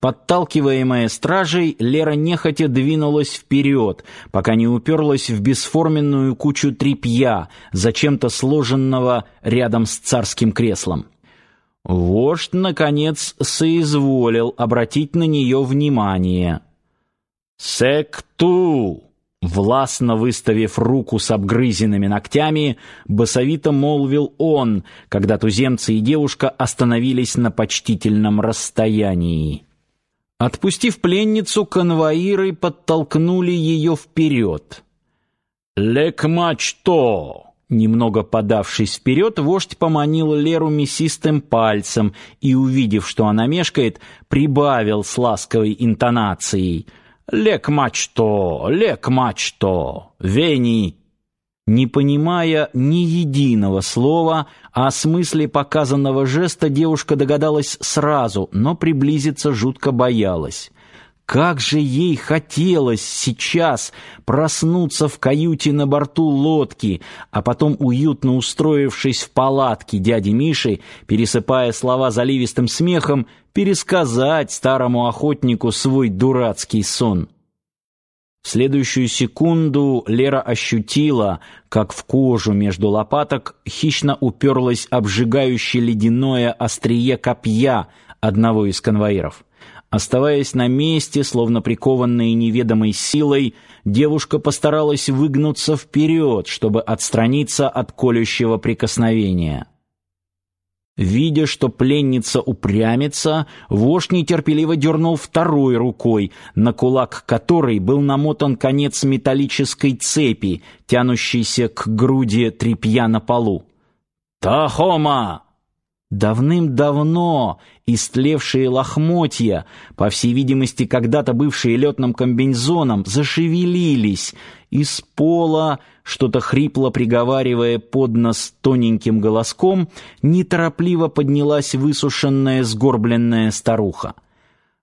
Подталкиваемая стражей, Лера нехотя двинулась вперед, пока не уперлась в бесформенную кучу тряпья, зачем-то сложенного рядом с царским креслом. Вождь, наконец, соизволил обратить на нее внимание. «Секту!» Властно выставив руку с обгрызенными ногтями, басовито молвил он, когда туземцы и девушка остановились на почтительном расстоянии. Отпустив пленницу, конвоиры подтолкнули ее вперед. «Лекмачто!» Немного подавшись вперед, вождь поманил Леру мясистым пальцем и, увидев, что она мешкает, прибавил с ласковой интонацией «Лекмачто! Лекмачто! Вени!» Не понимая ни единого слова, о смысле показанного жеста девушка догадалась сразу, но приблизиться жутко боялась. Как же ей хотелось сейчас проснуться в каюте на борту лодки, а потом уютно устроившись в палатке дяди Миши, пересыпая слова заливистым смехом, пересказать старому охотнику свой дурацкий сон. В следующую секунду Лера ощутила, как в кожу между лопаток хищно уперлось обжигающее ледяное острие копья одного из конвоиров. Оставаясь на месте, словно прикованная неведомой силой, девушка постаралась выгнуться вперед, чтобы отстраниться от колющего прикосновения. Видя, что пленница упрямится, вождь нетерпеливо дернул второй рукой, на кулак которой был намотан конец металлической цепи, тянущейся к груди тряпья на полу. «Тахома!» Давным-давно истлевшие лохмотья, по всей видимости, когда-то бывшие летным комбинезоном, зашевелились. Из пола, что-то хрипло приговаривая под нос тоненьким голоском, неторопливо поднялась высушенная сгорбленная старуха.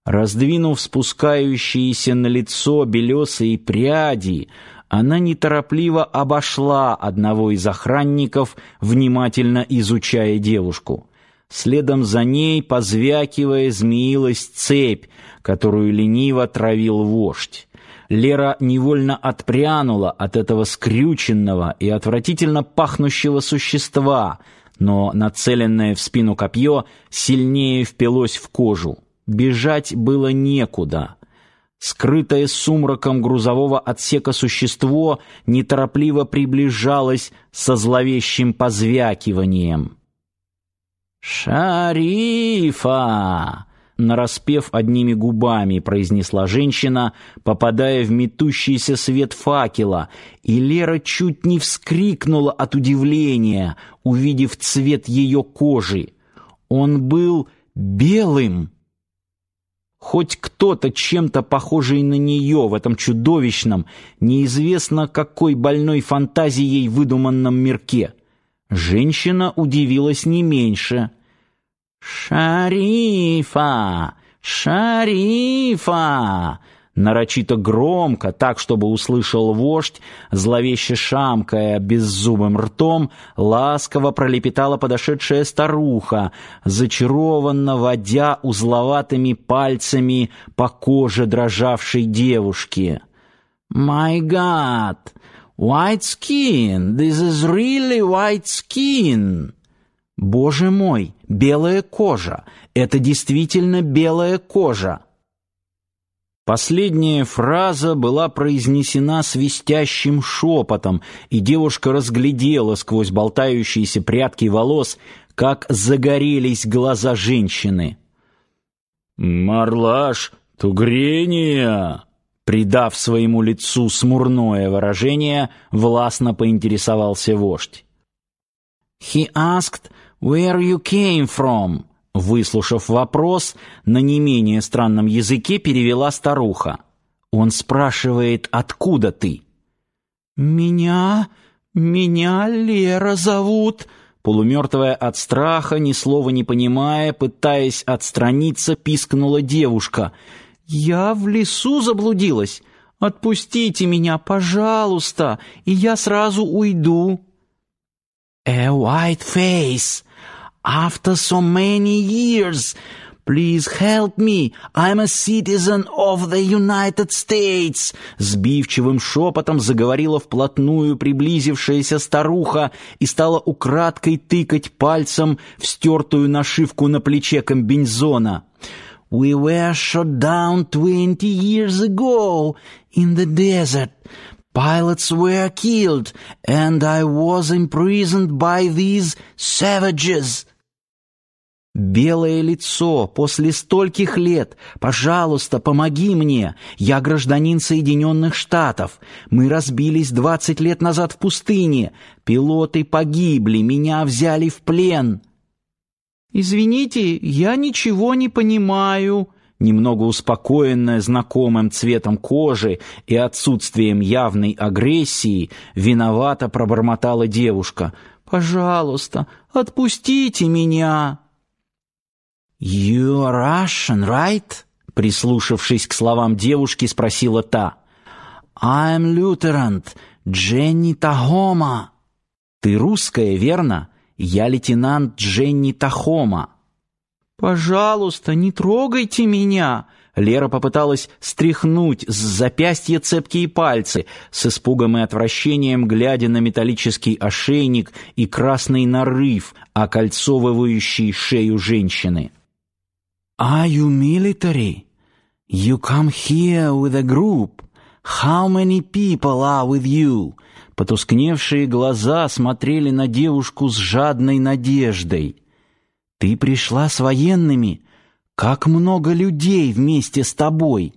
Раздвинув спускающиеся на лицо белесые пряди, она неторопливо обошла одного из охранников, внимательно изучая девушку. Следом за ней, позвякивая, змеилась цепь, которую лениво травил вождь. Лера невольно отпрянула от этого скрюченного и отвратительно пахнущего существа, но нацеленное в спину копье сильнее впилось в кожу. Бежать было некуда. Скрытое сумраком грузового отсека существо неторопливо приближалось со зловещим позвякиванием. «Шарифа!» нараспев одними губами, произнесла женщина, попадая в метущийся свет факела, и Лера чуть не вскрикнула от удивления, увидев цвет ее кожи. Он был белым. Хоть кто-то чем-то похожий на нее в этом чудовищном, неизвестно какой больной фантазией выдуманном мирке. Женщина удивилась не меньше. «Шарифа! Шарифа!» Нарочито громко, так, чтобы услышал вождь, зловеще шамкая беззубым ртом, ласково пролепетала подошедшая старуха, зачарованно водя узловатыми пальцами по коже дрожавшей девушки. «My God! White skin! This is really white skin!» «Боже мой! Белая кожа! Это действительно белая кожа!» Последняя фраза была произнесена свистящим шепотом, и девушка разглядела сквозь болтающиеся прядки волос, как загорелись глаза женщины. «Марлаш, тугрения!» Придав своему лицу смурное выражение, властно поинтересовался вождь. «He asked where you came from», Выслушав вопрос, на не менее странном языке перевела старуха. Он спрашивает, откуда ты? «Меня... меня Лера зовут...» Полумертвая от страха, ни слова не понимая, пытаясь отстраниться, пискнула девушка. «Я в лесу заблудилась. Отпустите меня, пожалуйста, и я сразу уйду». «A white face!» After so many years, Please help me. I'm a citizen of the United States. Сбивчивым шепотом заговорила вплотную приблизившаяся старуха и стала украдкой тыкать пальцем в стертую нашивку на плече комбинезона. We were shot down twenty years ago in the desert. Pilots were killed, and I was imprisoned by these savages. Белое лицо после стольких лет. Пожалуйста, помоги мне. Я гражданин Соединенных Штатов. Мы разбились двадцать лет назад в пустыне. Пилоты погибли, меня взяли в плен. Извините, я ничего не понимаю немного успокоенная знакомым цветом кожи и отсутствием явной агрессии, виновато пробормотала девушка. «Пожалуйста, отпустите меня!» «You are Russian, right?» Прислушавшись к словам девушки, спросила та. «I'm Lutheran, Дженни Тахома». «Ты русская, верно? Я лейтенант Дженни Тахома». «Пожалуйста, не трогайте меня!» Лера попыталась стряхнуть с запястья цепкие пальцы, с испугом и отвращением глядя на металлический ошейник и красный нарыв, окольцовывающий шею женщины. «Are you military? You come here with a group. How many people are with you?» Потускневшие глаза смотрели на девушку с жадной надеждой. Ты пришла с военными? Как много людей вместе с тобой?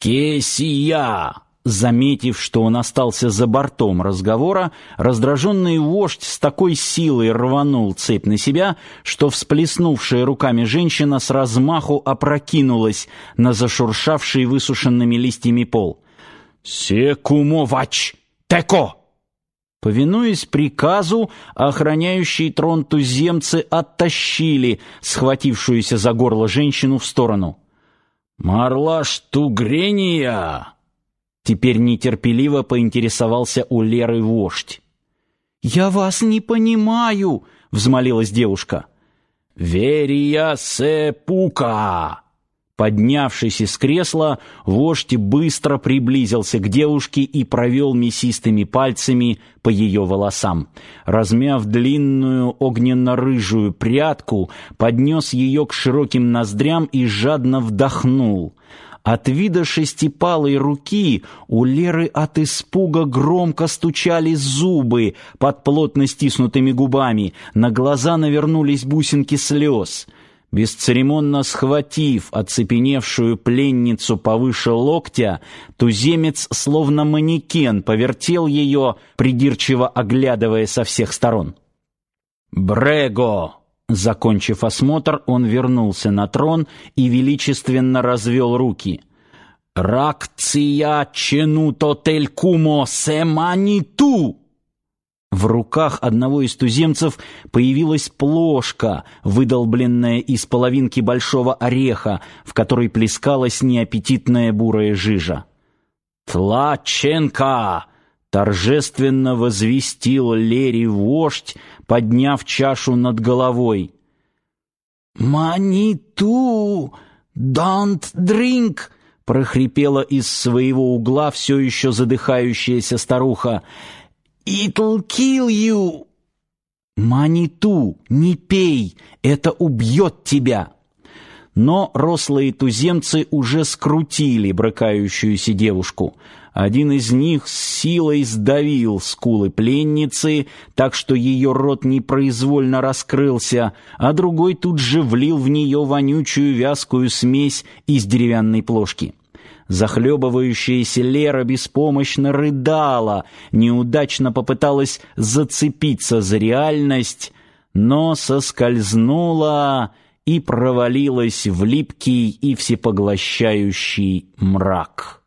Кесия! Заметив, что он остался за бортом разговора, раздраженный вождь с такой силой рванул цепь на себя, что всплеснувшая руками женщина с размаху опрокинулась на зашуршавший высушенными листьями пол. «Секумовач! Теко!» Повинуясь приказу, охраняющие трон туземцы оттащили схватившуюся за горло женщину в сторону. «Марлаш Тугрения!» Теперь нетерпеливо поинтересовался у Леры вождь. «Я вас не понимаю!» — взмолилась девушка. «Верия сепука!» Поднявшись из кресла, вождь быстро приблизился к девушке и провел мясистыми пальцами по ее волосам. Размяв длинную огненно-рыжую прядку, поднес ее к широким ноздрям и жадно вдохнул. От вида шестипалой руки у Леры от испуга громко стучали зубы под плотно стиснутыми губами, на глаза навернулись бусинки слез — Бесцеремонно схватив оцепеневшую пленницу повыше локтя, туземец, словно манекен, повертел ее, придирчиво оглядывая со всех сторон. «Брего!» Закончив осмотр, он вернулся на трон и величественно развел руки. «Ракция ченуто тель кумо семаниту!» В руках одного из туземцев появилась плошка, выдолбленная из половинки большого ореха, в которой плескалась неаппетитная бурая жижа. «Тлаченко!» — торжественно возвестил Лери вождь, подняв чашу над головой. «Маниту! Don't drink!» — прохрипела из своего угла все еще задыхающаяся старуха. It'll kill you. Маниту, не пей, это убьет тебя. Но рослые туземцы уже скрутили брыкающуюся девушку. Один из них с силой сдавил скулы пленницы, так что ее рот непроизвольно раскрылся, а другой тут же влил в нее вонючую вязкую смесь из деревянной плошки. Захлебывающаяся Лера беспомощно рыдала, неудачно попыталась зацепиться за реальность, но соскользнула и провалилась в липкий и всепоглощающий мрак.